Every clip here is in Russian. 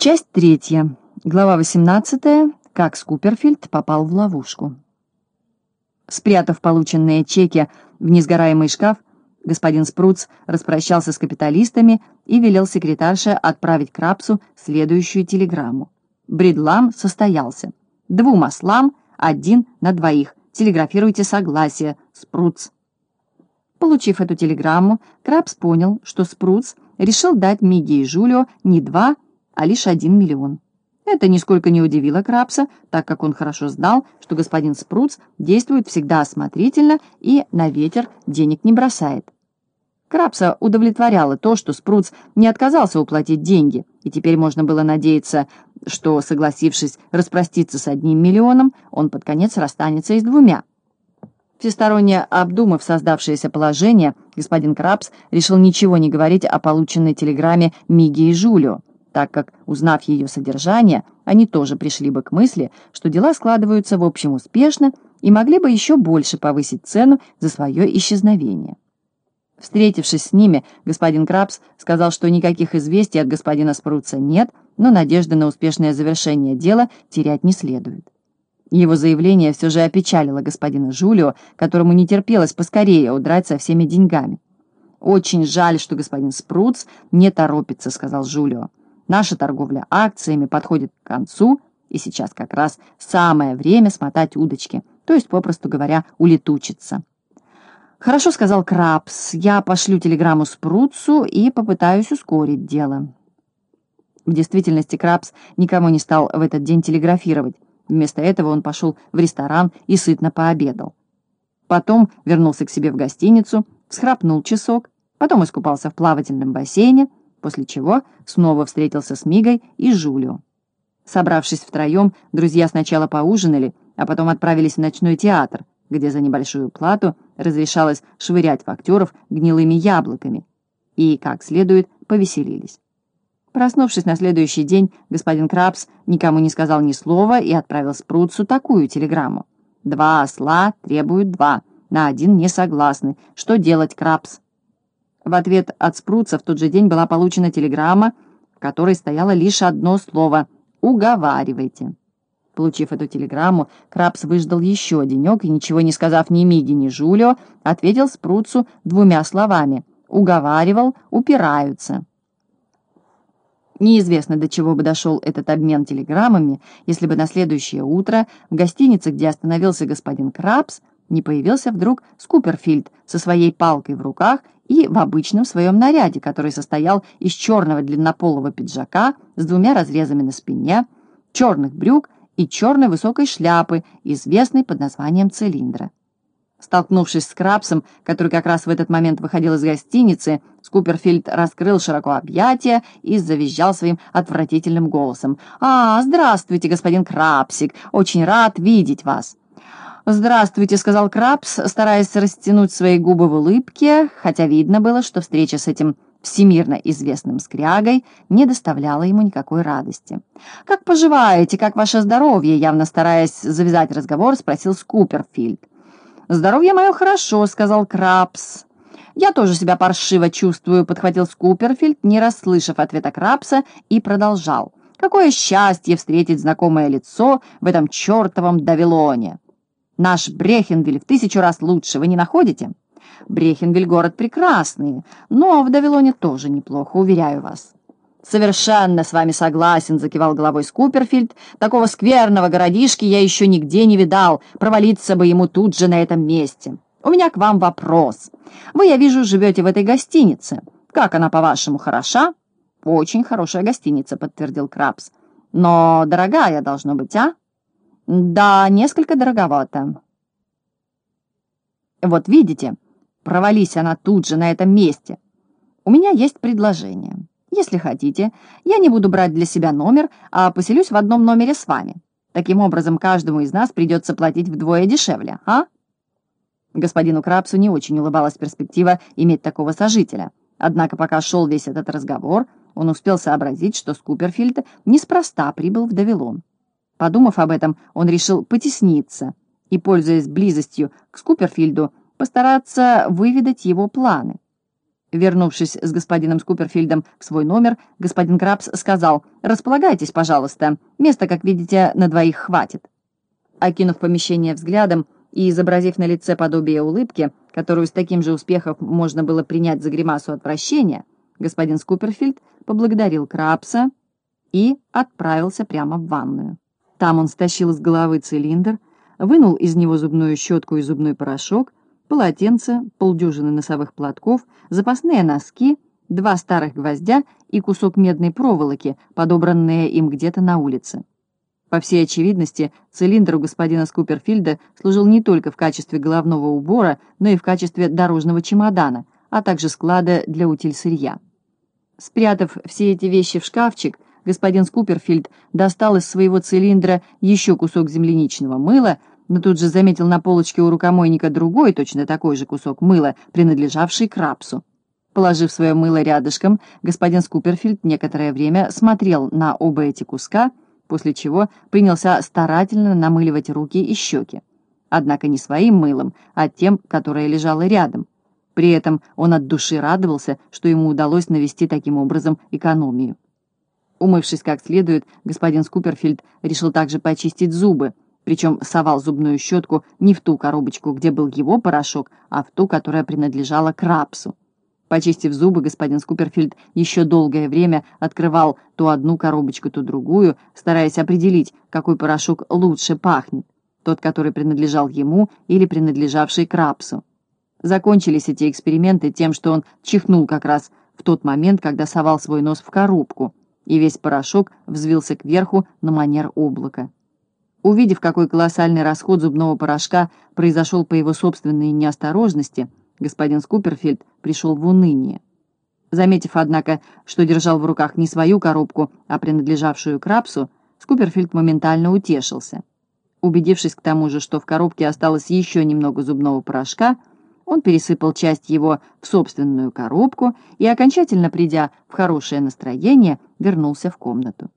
Часть третья. Глава 18. Как Скуперфильд попал в ловушку. Спрятав полученные чеки в несгораемый шкаф, господин Спруц распрощался с капиталистами и велел секретарше отправить Крапсу следующую телеграмму. Бредлам состоялся. Двум ослам, один на двоих. Телеграфируйте согласие. Спруц. Получив эту телеграмму, Крабс понял, что Спруц решил дать Миге и Жулио не два, а лишь один миллион. Это нисколько не удивило Крабса, так как он хорошо знал, что господин Спруц действует всегда осмотрительно и на ветер денег не бросает. Крабса удовлетворяло то, что Спруц не отказался уплатить деньги, и теперь можно было надеяться, что, согласившись распроститься с одним миллионом, он под конец расстанется и с двумя. Всесторонне обдумав создавшееся положение, господин Крабс решил ничего не говорить о полученной телеграмме Миги и Жулио, так как, узнав ее содержание, они тоже пришли бы к мысли, что дела складываются в общем успешно и могли бы еще больше повысить цену за свое исчезновение. Встретившись с ними, господин Крабс сказал, что никаких известий от господина Спруца нет, но надежды на успешное завершение дела терять не следует. Его заявление все же опечалило господина Жулио, которому не терпелось поскорее удрать со всеми деньгами. «Очень жаль, что господин Спруц не торопится», — сказал Жулио. «Наша торговля акциями подходит к концу, и сейчас как раз самое время смотать удочки, то есть, попросту говоря, улетучиться». «Хорошо», — сказал Крабс, — «я пошлю телеграмму Спруцу и попытаюсь ускорить дело». В действительности Крабс никому не стал в этот день телеграфировать. Вместо этого он пошел в ресторан и сытно пообедал. Потом вернулся к себе в гостиницу, всхрапнул часок, потом искупался в плавательном бассейне, после чего снова встретился с Мигой и Жулио. Собравшись втроем, друзья сначала поужинали, а потом отправились в ночной театр, где за небольшую плату разрешалось швырять в актеров гнилыми яблоками, и, как следует, повеселились. Проснувшись на следующий день, господин Крабс никому не сказал ни слова и отправил Спруцу такую телеграмму. «Два осла требуют два, на один не согласны. Что делать, Крабс?» В ответ от Спруца в тот же день была получена телеграмма, в которой стояло лишь одно слово «Уговаривайте». Получив эту телеграмму, Крабс выждал еще денек и, ничего не сказав ни Миге, ни Жулио, ответил Спруцу двумя словами «Уговаривал, упираются». Неизвестно, до чего бы дошел этот обмен телеграммами, если бы на следующее утро в гостинице, где остановился господин Крабс, не появился вдруг Скуперфильд со своей палкой в руках и в обычном своем наряде, который состоял из черного длиннополого пиджака с двумя разрезами на спине, черных брюк и черной высокой шляпы, известной под названием цилиндра. Столкнувшись с Крабсом, который как раз в этот момент выходил из гостиницы, Скуперфильд раскрыл широко объятия и завизжал своим отвратительным голосом. «А, здравствуйте, господин Крабсик! Очень рад видеть вас!» «Здравствуйте», — сказал Крабс, стараясь растянуть свои губы в улыбке, хотя видно было, что встреча с этим всемирно известным скрягой не доставляла ему никакой радости. «Как поживаете? Как ваше здоровье?» Явно стараясь завязать разговор, спросил Скуперфильд. «Здоровье мое хорошо», — сказал Крабс. «Я тоже себя паршиво чувствую», — подхватил Скуперфильд, не расслышав ответа Крабса, и продолжал. «Какое счастье встретить знакомое лицо в этом чертовом Давилоне! Наш Брехенвиль в тысячу раз лучше, вы не находите?» «Брехенвиль — город прекрасный, но в Давилоне тоже неплохо, уверяю вас». «Совершенно с вами согласен», — закивал головой Скуперфильд. «Такого скверного городишки я еще нигде не видал. Провалиться бы ему тут же на этом месте. У меня к вам вопрос. Вы, я вижу, живете в этой гостинице. Как она, по-вашему, хороша?» «Очень хорошая гостиница», — подтвердил Крабс. «Но дорогая должно быть, а?» «Да, несколько дороговато». «Вот видите, провались она тут же на этом месте. У меня есть предложение». Если хотите, я не буду брать для себя номер, а поселюсь в одном номере с вами. Таким образом, каждому из нас придется платить вдвое дешевле, а?» Господину Крабсу не очень улыбалась перспектива иметь такого сожителя. Однако, пока шел весь этот разговор, он успел сообразить, что Скуперфильд неспроста прибыл в Давилон. Подумав об этом, он решил потесниться и, пользуясь близостью к Скуперфильду, постараться выведать его планы. Вернувшись с господином Скуперфильдом в свой номер, господин Крабс сказал «Располагайтесь, пожалуйста, места, как видите, на двоих хватит». Окинув помещение взглядом и изобразив на лице подобие улыбки, которую с таким же успехом можно было принять за гримасу отвращения, господин Скуперфильд поблагодарил Крабса и отправился прямо в ванную. Там он стащил с головы цилиндр, вынул из него зубную щетку и зубной порошок, полотенце, полдюжины носовых платков, запасные носки, два старых гвоздя и кусок медной проволоки, подобранные им где-то на улице. По всей очевидности, цилиндр у господина Скуперфильда служил не только в качестве головного убора, но и в качестве дорожного чемодана, а также склада для утиль сырья. Спрятав все эти вещи в шкафчик, господин Скуперфильд достал из своего цилиндра еще кусок земляничного мыла, но тут же заметил на полочке у рукомойника другой, точно такой же кусок мыла, принадлежавший крапсу. Положив свое мыло рядышком, господин Скуперфильд некоторое время смотрел на оба эти куска, после чего принялся старательно намыливать руки и щеки. Однако не своим мылом, а тем, которое лежало рядом. При этом он от души радовался, что ему удалось навести таким образом экономию. Умывшись как следует, господин Скуперфильд решил также почистить зубы, причем совал зубную щетку не в ту коробочку, где был его порошок, а в ту, которая принадлежала Крапсу. Почистив зубы, господин Скуперфильд еще долгое время открывал то одну коробочку, то другую, стараясь определить, какой порошок лучше пахнет, тот, который принадлежал ему или принадлежавший Крапсу. Закончились эти эксперименты тем, что он чихнул как раз в тот момент, когда совал свой нос в коробку, и весь порошок взвился кверху на манер облака. Увидев, какой колоссальный расход зубного порошка произошел по его собственной неосторожности, господин Скуперфильд пришел в уныние. Заметив, однако, что держал в руках не свою коробку, а принадлежавшую Крапсу, Скуперфильд моментально утешился. Убедившись к тому же, что в коробке осталось еще немного зубного порошка, он пересыпал часть его в собственную коробку и, окончательно придя в хорошее настроение, вернулся в комнату.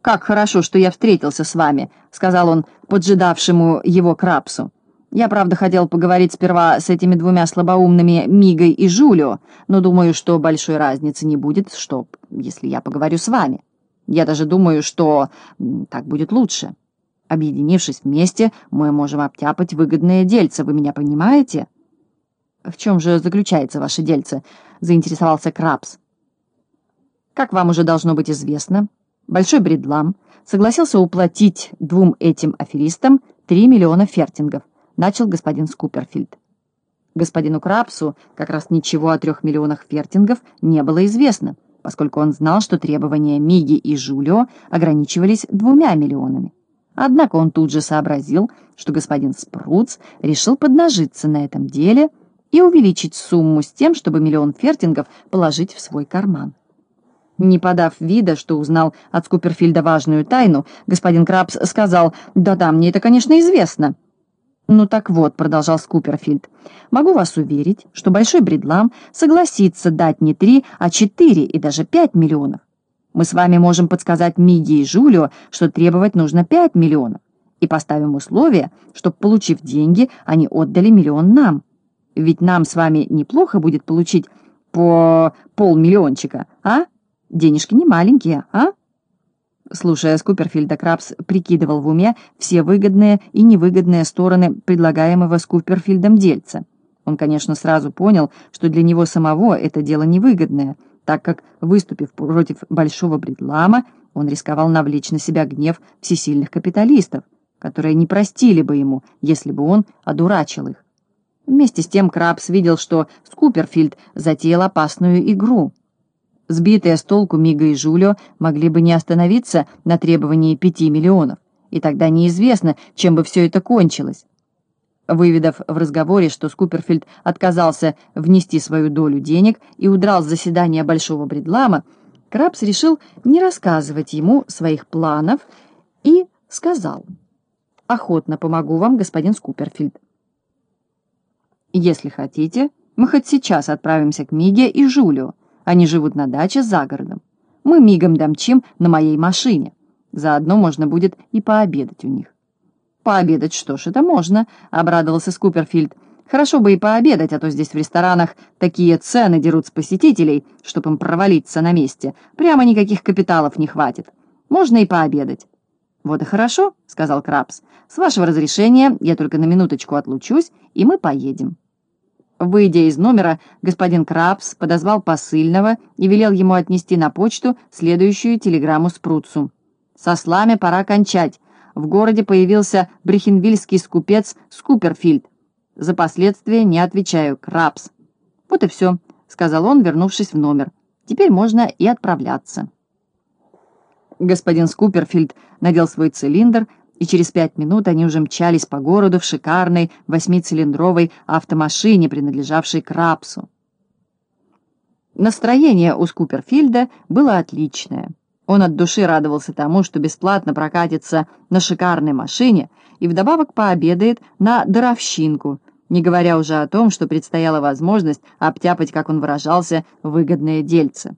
«Как хорошо, что я встретился с вами», — сказал он поджидавшему его Крапсу. «Я, правда, хотел поговорить сперва с этими двумя слабоумными Мигой и Жулио, но думаю, что большой разницы не будет, что, если я поговорю с вами. Я даже думаю, что так будет лучше. Объединившись вместе, мы можем обтяпать выгодные дельца, вы меня понимаете?» «В чем же заключается ваше дельце?» — заинтересовался Крабс. «Как вам уже должно быть известно...» Большой Бредлам согласился уплатить двум этим аферистам 3 миллиона фертингов, начал господин Скуперфильд. Господину Крапсу как раз ничего о трех миллионах фертингов не было известно, поскольку он знал, что требования Миги и Жулио ограничивались двумя миллионами. Однако он тут же сообразил, что господин Спруц решил поднажиться на этом деле и увеличить сумму с тем, чтобы миллион фертингов положить в свой карман. Не подав вида, что узнал от Скуперфильда важную тайну, господин Крабс сказал, «Да-да, мне это, конечно, известно». «Ну так вот», — продолжал Скуперфильд, «могу вас уверить, что Большой Бредлам согласится дать не три, а четыре и даже пять миллионов. Мы с вами можем подсказать Миди и Жулио, что требовать нужно пять миллионов, и поставим условие, чтобы, получив деньги, они отдали миллион нам. Ведь нам с вами неплохо будет получить по полмиллиончика, а?» Денежки не маленькие, а?» Слушая Скуперфильда, Крабс прикидывал в уме все выгодные и невыгодные стороны предлагаемого Скуперфильдом дельца. Он, конечно, сразу понял, что для него самого это дело невыгодное, так как, выступив против Большого Бредлама, он рисковал навлечь на себя гнев всесильных капиталистов, которые не простили бы ему, если бы он одурачил их. Вместе с тем Крабс видел, что Скуперфильд затеял опасную игру — Сбитые с толку Мига и Жулио могли бы не остановиться на требовании пяти миллионов, и тогда неизвестно, чем бы все это кончилось. Выведав в разговоре, что Скуперфильд отказался внести свою долю денег и удрал с заседания Большого Бредлама, Крабс решил не рассказывать ему своих планов и сказал, «Охотно помогу вам, господин Скуперфильд. Если хотите, мы хоть сейчас отправимся к Миге и Жулио, они живут на даче за городом. Мы мигом домчим на моей машине. Заодно можно будет и пообедать у них. «Пообедать что ж, это можно», — обрадовался Скуперфильд. Хорошо бы и пообедать, а то здесь в ресторанах такие цены дерут с посетителей, чтоб им провалиться на месте. Прямо никаких капиталов не хватит. Можно и пообедать». «Вот и хорошо», — сказал Крабс. «С вашего разрешения я только на минуточку отлучусь, и мы поедем». Выйдя из номера, господин Крабс подозвал посыльного и велел ему отнести на почту следующую телеграмму Спруцу. «Со слами пора кончать. В городе появился брехенвильский скупец Скуперфильд. За последствия не отвечаю, Крабс». «Вот и все», — сказал он, вернувшись в номер. «Теперь можно и отправляться». Господин Скуперфильд надел свой цилиндр, и через пять минут они уже мчались по городу в шикарной восьмицилиндровой автомашине, принадлежавшей Крапсу. Настроение у Скуперфильда было отличное. Он от души радовался тому, что бесплатно прокатится на шикарной машине и вдобавок пообедает на даровщинку, не говоря уже о том, что предстояла возможность обтяпать, как он выражался, выгодное дельце.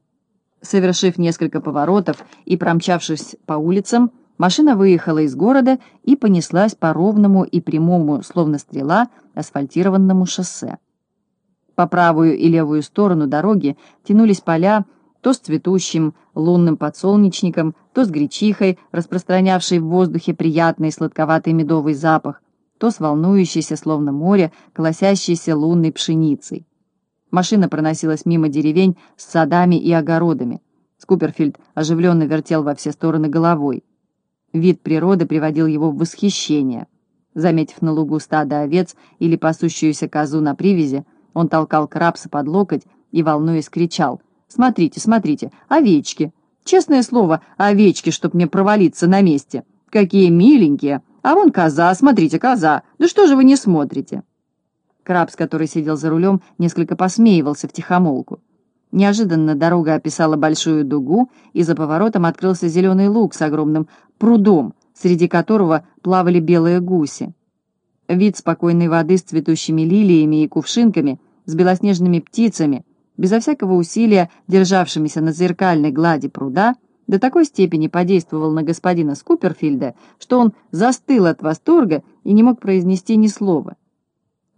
Совершив несколько поворотов и промчавшись по улицам, машина выехала из города и понеслась по ровному и прямому, словно стрела, асфальтированному шоссе. По правую и левую сторону дороги тянулись поля то с цветущим лунным подсолнечником, то с гречихой, распространявшей в воздухе приятный сладковатый медовый запах, то с волнующейся, словно море, колосящейся лунной пшеницей. Машина проносилась мимо деревень с садами и огородами. Скуперфильд оживленно вертел во все стороны головой. Вид природы приводил его в восхищение. Заметив на лугу стадо овец или пасущуюся козу на привязи, он толкал крабса под локоть и, волнуясь, кричал «Смотрите, смотрите, овечки! Честное слово, овечки, чтоб мне провалиться на месте! Какие миленькие! А вон коза, смотрите, коза! Да что же вы не смотрите?» Крабс, который сидел за рулем, несколько посмеивался в тихомолку. Неожиданно дорога описала большую дугу, и за поворотом открылся зеленый луг с огромным прудом, среди которого плавали белые гуси. Вид спокойной воды с цветущими лилиями и кувшинками, с белоснежными птицами, безо всякого усилия державшимися на зеркальной глади пруда, до такой степени подействовал на господина Скуперфильда, что он застыл от восторга и не мог произнести ни слова.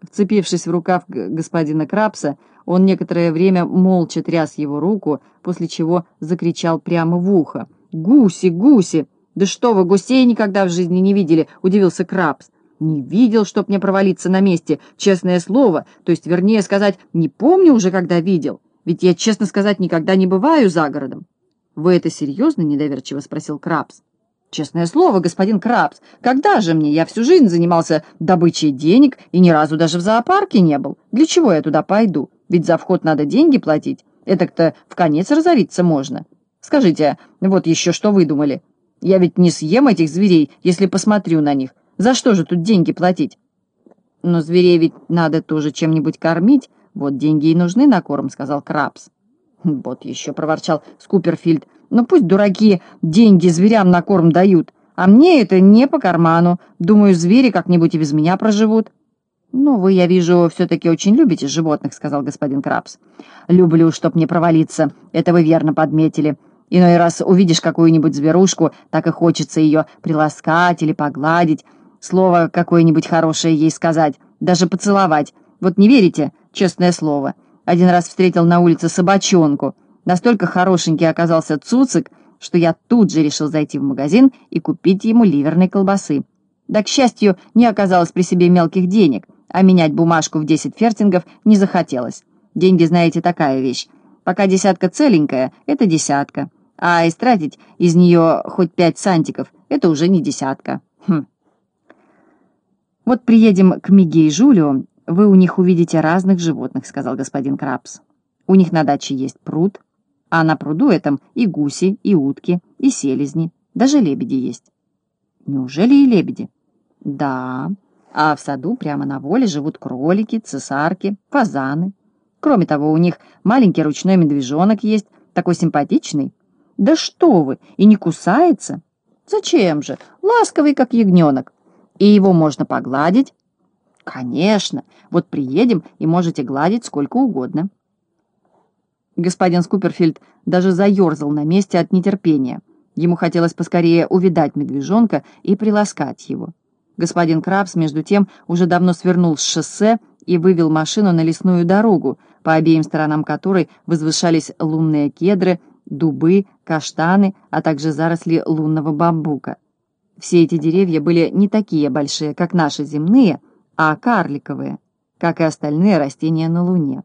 Вцепившись в рукав господина Крабса, он некоторое время молча тряс его руку, после чего закричал прямо в ухо. «Гуси, гуси! Да что вы, гусей никогда в жизни не видели!» — удивился Крабс. «Не видел, чтоб мне провалиться на месте, честное слово, то есть, вернее сказать, не помню уже, когда видел, ведь я, честно сказать, никогда не бываю за городом». «Вы это серьезно?» — недоверчиво спросил Крабс. Честное слово, господин Крабс, когда же мне? Я всю жизнь занимался добычей денег и ни разу даже в зоопарке не был. Для чего я туда пойду? Ведь за вход надо деньги платить. Это-то в конец разориться можно. Скажите, вот еще что вы думали? Я ведь не съем этих зверей, если посмотрю на них. За что же тут деньги платить? Но зверей ведь надо тоже чем-нибудь кормить. Вот деньги и нужны на корм, сказал Крабс. Вот еще проворчал Скуперфильд. Ну пусть дураки деньги зверям на корм дают, а мне это не по карману. Думаю, звери как-нибудь и без меня проживут. «Ну, вы, я вижу, все-таки очень любите животных», — сказал господин Крабс. «Люблю, чтоб не провалиться. Это вы верно подметили. Иной раз увидишь какую-нибудь зверушку, так и хочется ее приласкать или погладить, слово какое-нибудь хорошее ей сказать, даже поцеловать. Вот не верите? Честное слово. Один раз встретил на улице собачонку. Настолько хорошенький оказался цуцик, что я тут же решил зайти в магазин и купить ему ливерной колбасы. Да, к счастью, не оказалось при себе мелких денег, а менять бумажку в 10 фертингов не захотелось. Деньги, знаете, такая вещь. Пока десятка целенькая, это десятка. А истратить из нее хоть пять сантиков, это уже не десятка. Хм. Вот приедем к Миге и Жулио, вы у них увидите разных животных, сказал господин Крабс. У них на даче есть пруд, а на пруду этом и гуси, и утки, и селезни, даже лебеди есть. Неужели и лебеди? Да, а в саду прямо на воле живут кролики, цесарки, фазаны. Кроме того, у них маленький ручной медвежонок есть, такой симпатичный. Да что вы, и не кусается? Зачем же? Ласковый, как ягненок. И его можно погладить. Конечно, вот приедем и можете гладить сколько угодно. Господин Скуперфильд даже заерзал на месте от нетерпения. Ему хотелось поскорее увидать медвежонка и приласкать его. Господин Крабс, между тем, уже давно свернул с шоссе и вывел машину на лесную дорогу, по обеим сторонам которой возвышались лунные кедры, дубы, каштаны, а также заросли лунного бамбука. Все эти деревья были не такие большие, как наши земные, а карликовые, как и остальные растения на Луне.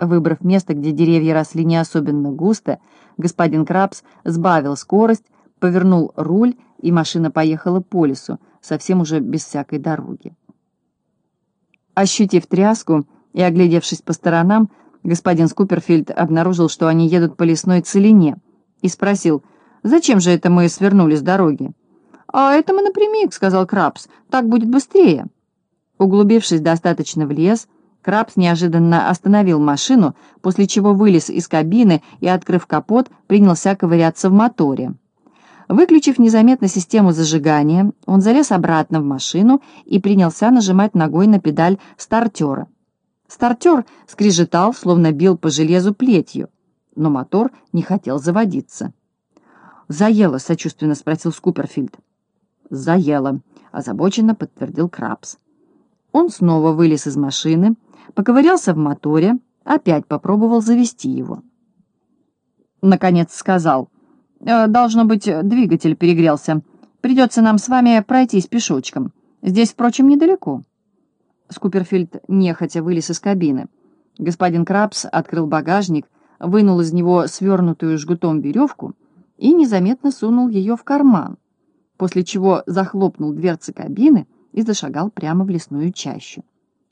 Выбрав место, где деревья росли не особенно густо, господин Крабс сбавил скорость, повернул руль, и машина поехала по лесу, совсем уже без всякой дороги. Ощутив тряску и оглядевшись по сторонам, господин Скуперфильд обнаружил, что они едут по лесной целине, и спросил, «Зачем же это мы свернули с дороги?» «А это мы напрямик», — сказал Крабс, — «так будет быстрее». Углубившись достаточно в лес, Крабс неожиданно остановил машину, после чего вылез из кабины и, открыв капот, принялся ковыряться в моторе. Выключив незаметно систему зажигания, он залез обратно в машину и принялся нажимать ногой на педаль стартера. Стартер скрежетал, словно бил по железу плетью, но мотор не хотел заводиться. «Заело», — сочувственно спросил Скуперфильд. «Заело», — озабоченно подтвердил Крабс. Он снова вылез из машины, поковырялся в моторе, опять попробовал завести его. Наконец сказал, «Э, «Должно быть, двигатель перегрелся. Придется нам с вами пройтись пешочком. Здесь, впрочем, недалеко». Скуперфильд нехотя вылез из кабины. Господин Крабс открыл багажник, вынул из него свернутую жгутом веревку и незаметно сунул ее в карман, после чего захлопнул дверцы кабины и зашагал прямо в лесную чащу.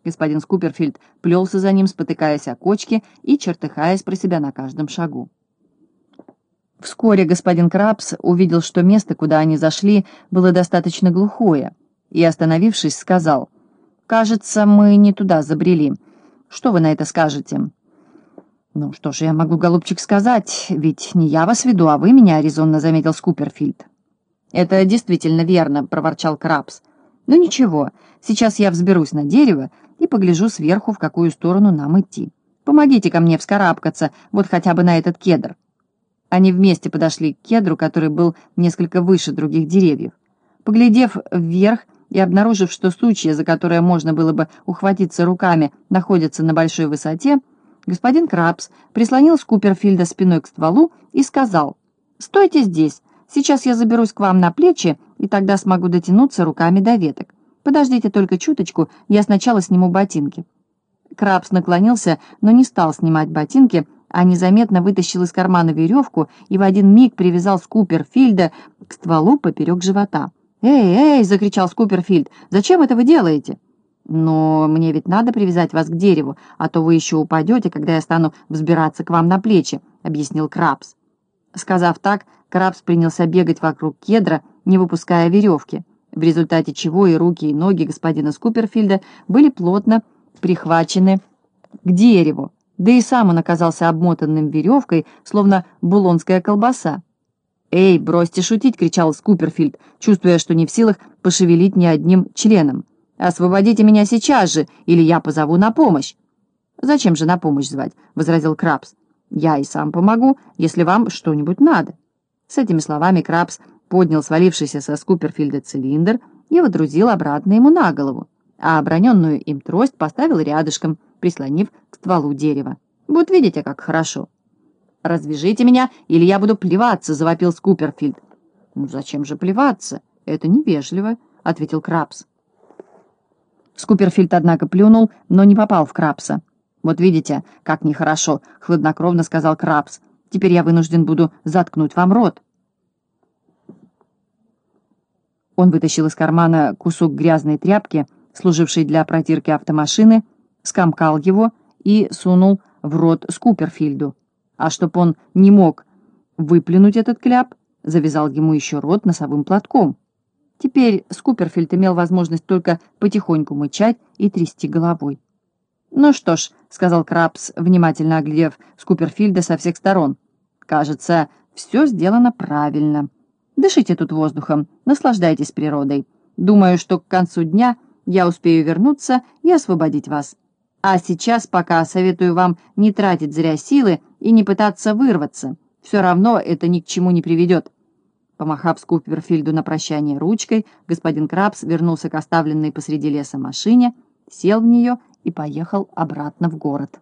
Господин Скуперфильд плелся за ним, спотыкаясь о кочке и чертыхаясь про себя на каждом шагу. Вскоре господин Крабс увидел, что место, куда они зашли, было достаточно глухое, и, остановившись, сказал, «Кажется, мы не туда забрели. Что вы на это скажете?» «Ну, что же я могу, голубчик, сказать? Ведь не я вас веду, а вы меня», — резонно заметил Скуперфильд. «Это действительно верно», — проворчал Крабс. «Ну ничего, сейчас я взберусь на дерево и погляжу сверху, в какую сторону нам идти. Помогите ко мне вскарабкаться, вот хотя бы на этот кедр». Они вместе подошли к кедру, который был несколько выше других деревьев. Поглядев вверх и обнаружив, что сучья, за которые можно было бы ухватиться руками, находятся на большой высоте, господин Крабс прислонил Скуперфильда спиной к стволу и сказал, «Стойте здесь, сейчас я заберусь к вам на плечи, и тогда смогу дотянуться руками до веток. Подождите только чуточку, я сначала сниму ботинки». Крабс наклонился, но не стал снимать ботинки, а незаметно вытащил из кармана веревку и в один миг привязал Скуперфильда к стволу поперек живота. «Эй, эй!» — закричал Скуперфильд. «Зачем это вы делаете?» «Но мне ведь надо привязать вас к дереву, а то вы еще упадете, когда я стану взбираться к вам на плечи», — объяснил Крабс. Сказав так, Крабс принялся бегать вокруг кедра, не выпуская веревки, в результате чего и руки, и ноги господина Скуперфильда были плотно прихвачены к дереву, да и сам он оказался обмотанным веревкой, словно булонская колбаса. «Эй, бросьте шутить!» — кричал Скуперфильд, чувствуя, что не в силах пошевелить ни одним членом. «Освободите меня сейчас же, или я позову на помощь!» «Зачем же на помощь звать?» — возразил Крабс. «Я и сам помогу, если вам что-нибудь надо». С этими словами Крабс поднял свалившийся со Скуперфильда цилиндр и водрузил обратно ему на голову, а оброненную им трость поставил рядышком, прислонив к стволу дерева. «Вот видите, как хорошо!» «Развяжите меня, или я буду плеваться!» — завопил Скуперфильд. «Ну зачем же плеваться? Это невежливо», — ответил Крабс. Скуперфильд, однако, плюнул, но не попал в Крабса. «Вот видите, как нехорошо», — хладнокровно сказал Крабс. «Теперь я вынужден буду заткнуть вам рот». Он вытащил из кармана кусок грязной тряпки, служившей для протирки автомашины, скомкал его и сунул в рот Скуперфильду. А чтоб он не мог выплюнуть этот кляп, завязал ему еще рот носовым платком. Теперь Скуперфильд имел возможность только потихоньку мычать и трясти головой. «Ну что ж», — сказал Крабс, внимательно оглядев Скуперфильда со всех сторон, — «кажется, все сделано правильно. Дышите тут воздухом, наслаждайтесь природой. Думаю, что к концу дня я успею вернуться и освободить вас. А сейчас пока советую вам не тратить зря силы и не пытаться вырваться. Все равно это ни к чему не приведет. Помахав Скуперфильду на прощание ручкой, господин Крабс вернулся к оставленной посреди леса машине, сел в нее и поехал обратно в город.